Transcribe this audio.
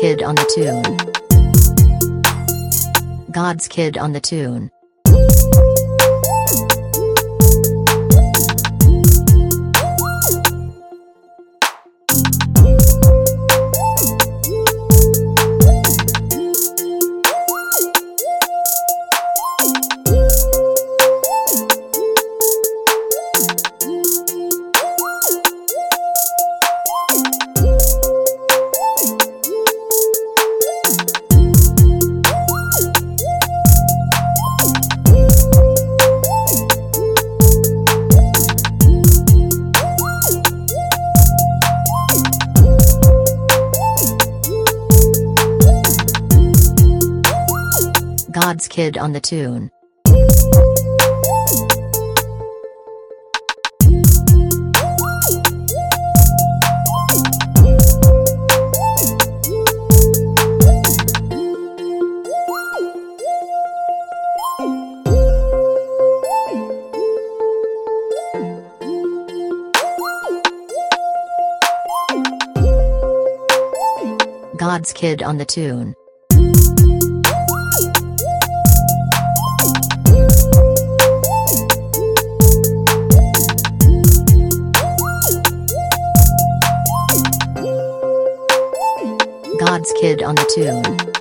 Kid on the tune. God's Kid on the tune. God's Kid on the tune. God's Kid on the tune. God's Kid on the tune.